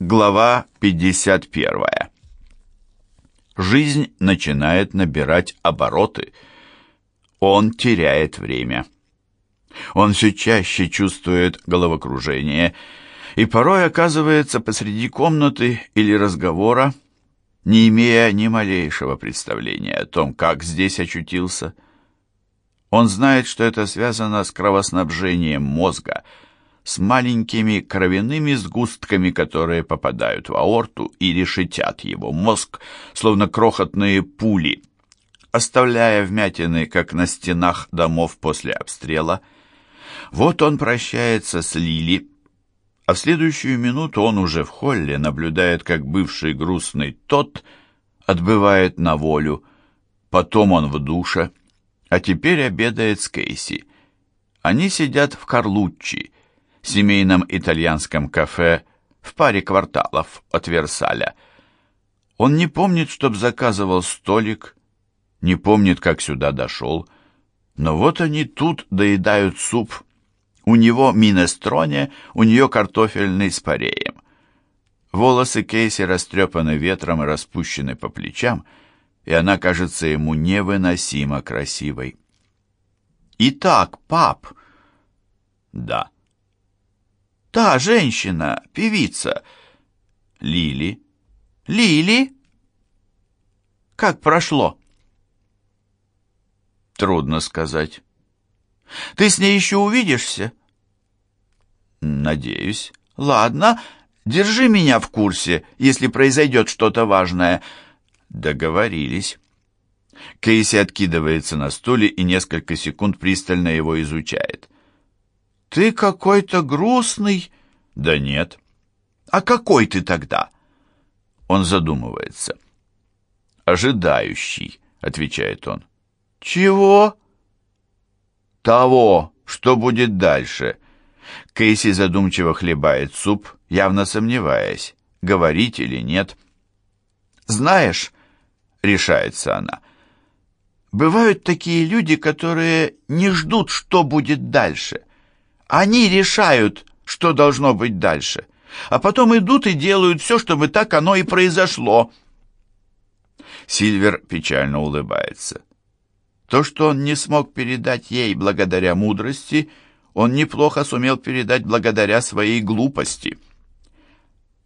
Глава 51. Жизнь начинает набирать обороты. Он теряет время. Он все чаще чувствует головокружение и порой оказывается посреди комнаты или разговора, не имея ни малейшего представления о том, как здесь очутился. Он знает, что это связано с кровоснабжением мозга – с маленькими кровяными сгустками, которые попадают в аорту и решетят его мозг, словно крохотные пули, оставляя вмятины, как на стенах домов после обстрела. Вот он прощается с Лили, а в следующую минуту он уже в холле наблюдает, как бывший грустный тот отбывает на волю, потом он в душе, а теперь обедает с Кейси. Они сидят в Карлуччи, семейном итальянском кафе в паре кварталов от Версаля. Он не помнит, чтоб заказывал столик, не помнит, как сюда дошел, но вот они тут доедают суп. У него минестроне, у нее картофельный с пареем. Волосы Кейси растрепаны ветром и распущены по плечам, и она кажется ему невыносимо красивой. «Итак, пап...» «Да». Та женщина, певица. Лили. Лили? Как прошло? Трудно сказать. Ты с ней еще увидишься? Надеюсь. Ладно, держи меня в курсе, если произойдет что-то важное. Договорились. Кейси откидывается на стуле и несколько секунд пристально его изучает. «Ты какой-то грустный». «Да нет». «А какой ты тогда?» Он задумывается. «Ожидающий», — отвечает он. «Чего?» «Того, что будет дальше». Кейси задумчиво хлебает суп, явно сомневаясь, говорить или нет. «Знаешь», — решается она, — «бывают такие люди, которые не ждут, что будет дальше. Они решают, что должно быть дальше, а потом идут и делают все, чтобы так оно и произошло. Сильвер печально улыбается. То, что он не смог передать ей благодаря мудрости, он неплохо сумел передать благодаря своей глупости.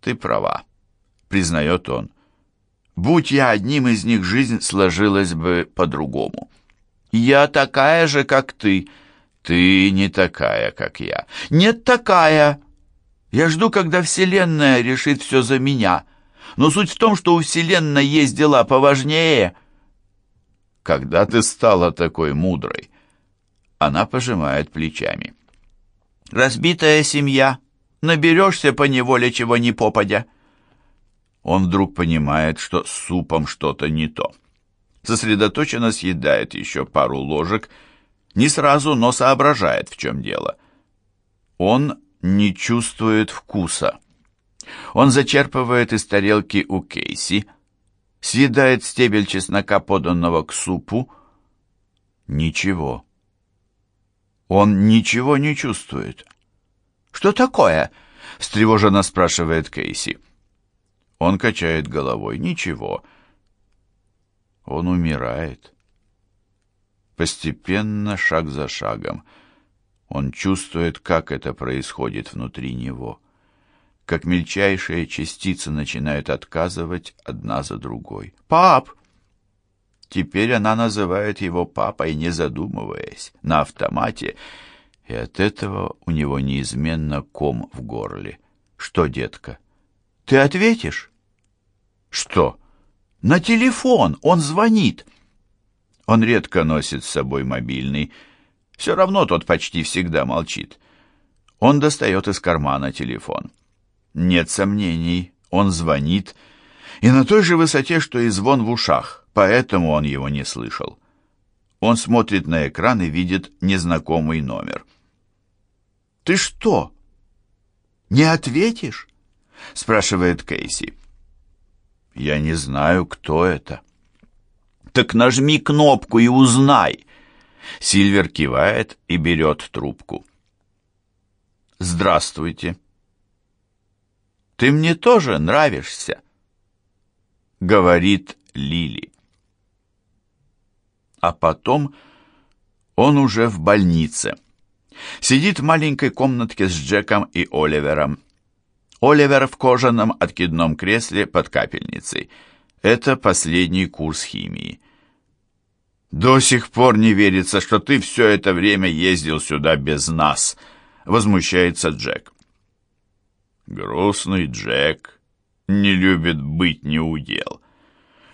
«Ты права», — признает он. «Будь я одним из них, жизнь сложилась бы по-другому». «Я такая же, как ты», ты не такая, как я. Нет такая. Я жду, когда Вселенная решит все за меня. Но суть в том, что у Вселенной есть дела поважнее. Когда ты стала такой мудрой? Она пожимает плечами. Разбитая семья. Наберешься по неволе чего ни попадя. Он вдруг понимает, что с супом что-то не то. Сосредоточенно съедает еще пару ложек не сразу, но соображает, в чем дело. Он не чувствует вкуса. Он зачерпывает из тарелки у Кейси, съедает стебель чеснока, поданного к супу. Ничего. Он ничего не чувствует. «Что такое?» — встревоженно спрашивает Кейси. Он качает головой. «Ничего». Он умирает. Постепенно, шаг за шагом, он чувствует, как это происходит внутри него, как мельчайшие частицы начинают отказывать одна за другой. «Пап!» Теперь она называет его папой, не задумываясь, на автомате, и от этого у него неизменно ком в горле. «Что, детка, ты ответишь?» «Что?» «На телефон! Он звонит!» Он редко носит с собой мобильный. Все равно тот почти всегда молчит. Он достает из кармана телефон. Нет сомнений, он звонит, и на той же высоте, что и звон в ушах, поэтому он его не слышал. Он смотрит на экран и видит незнакомый номер. «Ты что, не ответишь?» — спрашивает Кейси. «Я не знаю, кто это». «Так нажми кнопку и узнай!» Сильвер кивает и берет трубку. «Здравствуйте!» Ты мне тоже нравишься», — говорит Лили. А потом он уже в больнице. Сидит в маленькой комнатке с Джеком и Оливером. Оливер в кожаном откидном кресле под капельницей. Это последний курс химии. «До сих пор не верится, что ты все это время ездил сюда без нас», — возмущается Джек. Грустный Джек не любит быть неудел.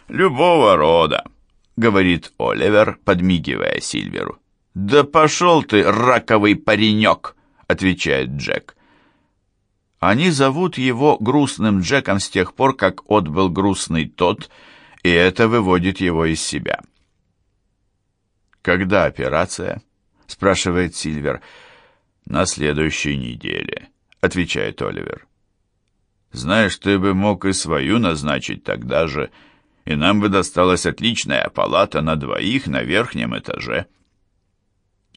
«Любого рода», — говорит Оливер, подмигивая Сильверу. «Да пошел ты, раковый паренек!» — отвечает Джек. Они зовут его грустным Джеком с тех пор, как отбыл грустный тот, и это выводит его из себя. «Когда операция?» — спрашивает Сильвер. «На следующей неделе», — отвечает Оливер. «Знаешь, ты бы мог и свою назначить тогда же, и нам бы досталась отличная палата на двоих на верхнем этаже».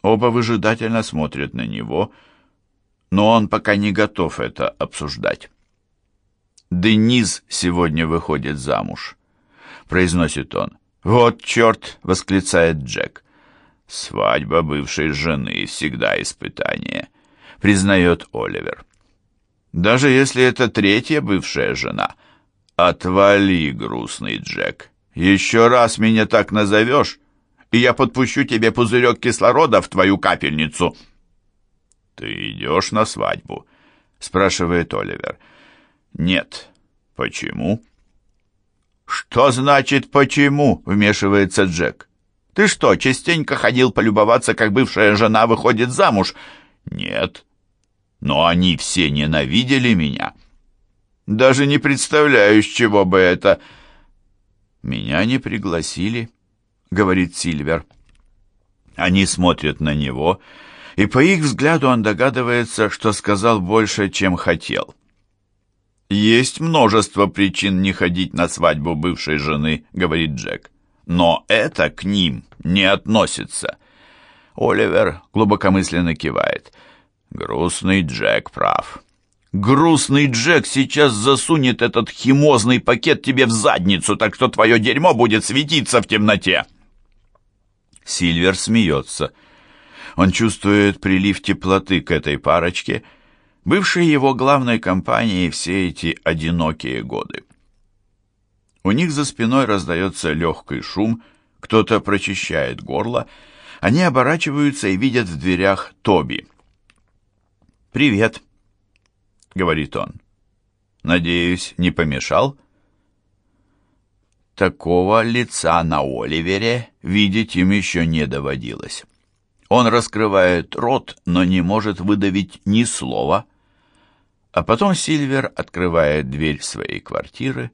Оба выжидательно смотрят на него, но он пока не готов это обсуждать. «Дениз сегодня выходит замуж», — произносит он. «Вот черт!» — восклицает Джек. «Свадьба бывшей жены всегда испытание», — признает Оливер. «Даже если это третья бывшая жена». «Отвали, грустный Джек. Еще раз меня так назовешь, и я подпущу тебе пузырек кислорода в твою капельницу». «Ты идешь на свадьбу?» — спрашивает Оливер. «Нет». «Почему?» «Что значит «почему»?» — вмешивается Джек. «Ты что, частенько ходил полюбоваться, как бывшая жена выходит замуж?» «Нет». «Но они все ненавидели меня». «Даже не представляю, с чего бы это...» «Меня не пригласили» говорит Сильвер. Они смотрят на него, по их взгляду он догадывается, что сказал больше, чем хотел. «Есть множество причин не ходить на свадьбу бывшей жены», — говорит Джек. «Но это к ним не относится». Оливер глубокомысленно кивает. «Грустный Джек прав». «Грустный Джек сейчас засунет этот химозный пакет тебе в задницу, так что твое дерьмо будет светиться в темноте». Сильвер смеется. Он чувствует прилив теплоты к этой парочке, бывшей его главной компанией все эти одинокие годы. У них за спиной раздается легкий шум, кто-то прочищает горло, они оборачиваются и видят в дверях Тоби. «Привет», — говорит он. «Надеюсь, не помешал?» Такого лица на Оливере видеть им еще не доводилось. Он раскрывает рот, но не может выдавить ни слова. А потом Сильвер открывает дверь своей квартиры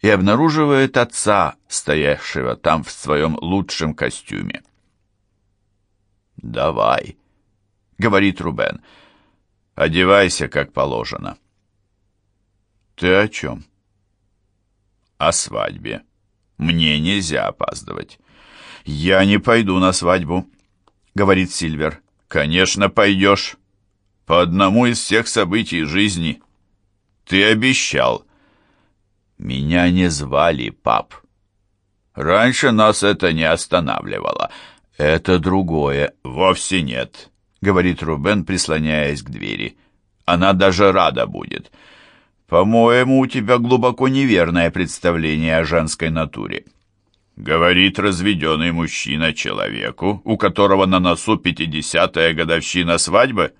и обнаруживает отца, стоявшего там в своем лучшем костюме. «Давай», — говорит Рубен, — «одевайся, как положено». «Ты о чем?» о свадьбе. Мне нельзя опаздывать. Я не пойду на свадьбу, говорит Сильвер. Конечно, пойдешь. По одному из всех событий жизни. Ты обещал. Меня не звали, пап. Раньше нас это не останавливало. Это другое. Вовсе нет, говорит Рубен, прислоняясь к двери. Она даже рада будет. «По-моему, у тебя глубоко неверное представление о женской натуре», — говорит разведенный мужчина человеку, у которого на носу пятидесятая годовщина свадьбы.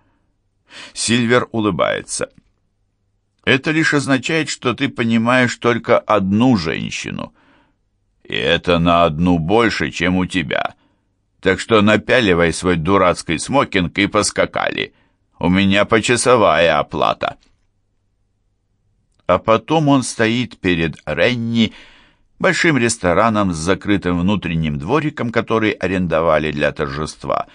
Сильвер улыбается. «Это лишь означает, что ты понимаешь только одну женщину. И это на одну больше, чем у тебя. Так что напяливай свой дурацкий смокинг и поскакали. У меня почасовая оплата» а потом он стоит перед Ренни, большим рестораном с закрытым внутренним двориком, который арендовали для торжества,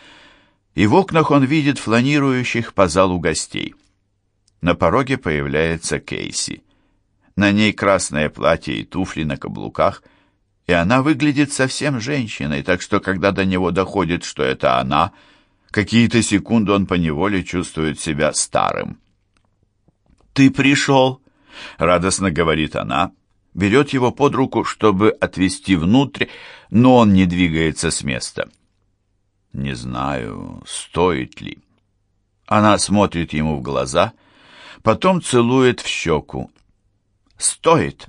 и в окнах он видит фланирующих по залу гостей. На пороге появляется Кейси. На ней красное платье и туфли на каблуках, и она выглядит совсем женщиной, так что когда до него доходит, что это она, какие-то секунды он поневоле чувствует себя старым. ты пришел!» — радостно говорит она, берет его под руку, чтобы отвести внутрь, но он не двигается с места. Не знаю, стоит ли. Она смотрит ему в глаза, потом целует в щеку. «Стоит»,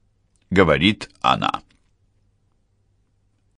— говорит она.